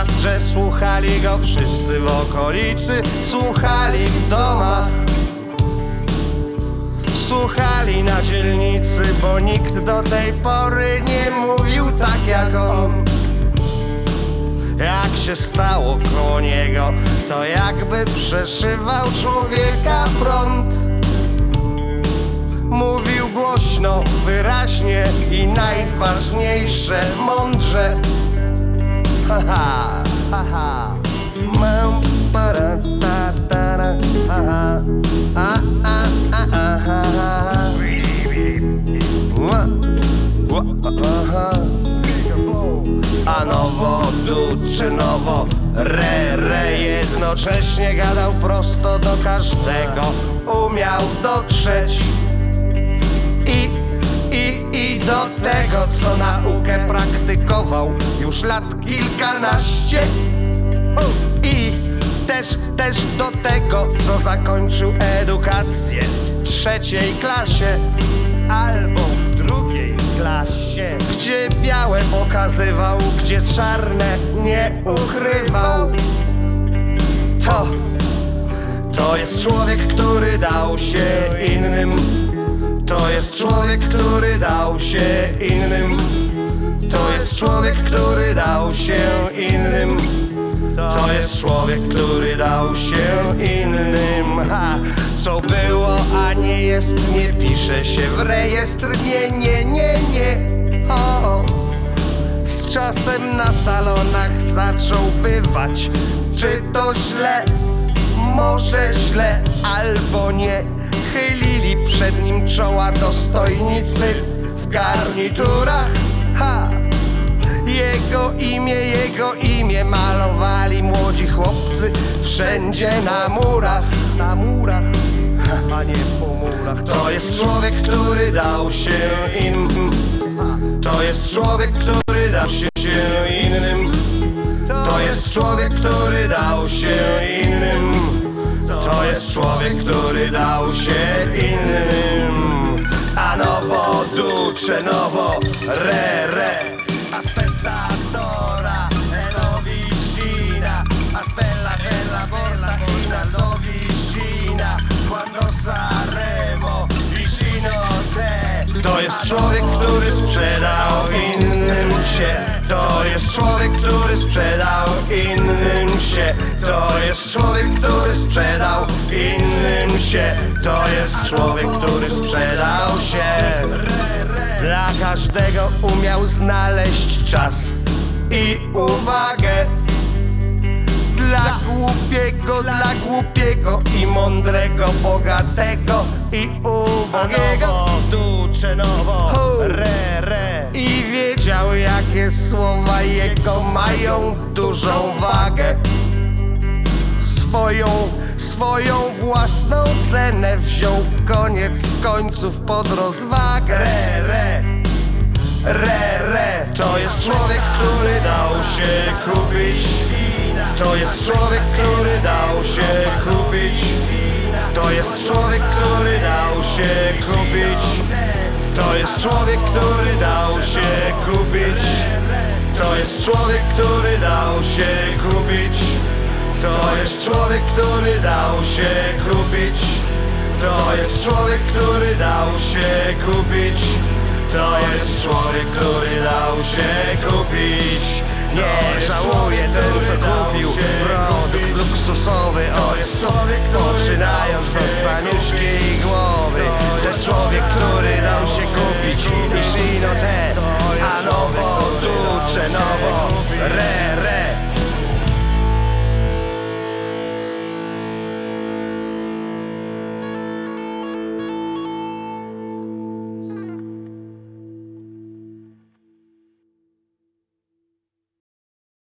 Że słuchali go wszyscy w okolicy, słuchali w domach. Słuchali na dzielnicy, bo nikt do tej pory nie mówił tak jak on. Jak się stało koło niego, to jakby przeszywał człowieka prąd. Mówił głośno, wyraźnie i najważniejsze, mądrze. Nowo, re, re Jednocześnie gadał prosto do każdego. Umiał dotrzeć i, i, i do tego, co naukę praktykował Już lat kilkanaście. I też, też do tego, co zakończył edukację w trzeciej klasie Albo w drugiej klasie Gdzie białe pokazywał, gdzie czarne nie ukrywał. To, to jest człowiek, który dał się innym. To jest człowiek, który dał się innym. To jest człowiek, który dał się innym. To jest człowiek, który dał się innym. Ha, Co było, a nie jest, nie pisze się w rejestr. Nie, nie, nie, czasem na salonach zaczął bywać Czy to źle? Może źle albo nie Chylili przed nim czoła dostojnicy w garniturach Ha! Jego imię, jego imię malowali młodzi chłopcy wszędzie na murach, na murach, a nie po murach. To jest człowiek, który dał się innym. To jest człowiek, który dał się innym. To jest człowiek, który dał się innym. To jest człowiek, który dał się innym. A nowo, ducze nowo, re, re. Aspettatora e lo vicina Aspetta che la porta china lo vicina Quando saremo vicino te To jest człowiek, który się To jest człowiek, który sprzedał innym się To jest człowiek, który sprzedał innym się To jest człowiek, który sprzedał się dla każdego umiał znaleźć czas i uwagę. Dla głupiego, dla głupiego i mądrego, bogatego i ubogiego. Ducze nowo, re, re. I jakie słowa jego mają dużą wagę. Swoją, swoją własną cenę wziął koniec końców pod rozwagę. Re, re, re, re. To jest człowiek, który dał się kupić. To jest człowiek, który dał się kupić. To jest człowiek, który dał. To jest człowiek, który dał się kupić. To jest człowiek, który dał się kupić. To jest człowiek, który dał się kupić. To jest człowiek, który dał się kupić. To jest człowiek, który dał się kupić. Nie żałuje ten, co kupił produkt luksusowy od saniuszki minotę, a nowo ducze nowo re.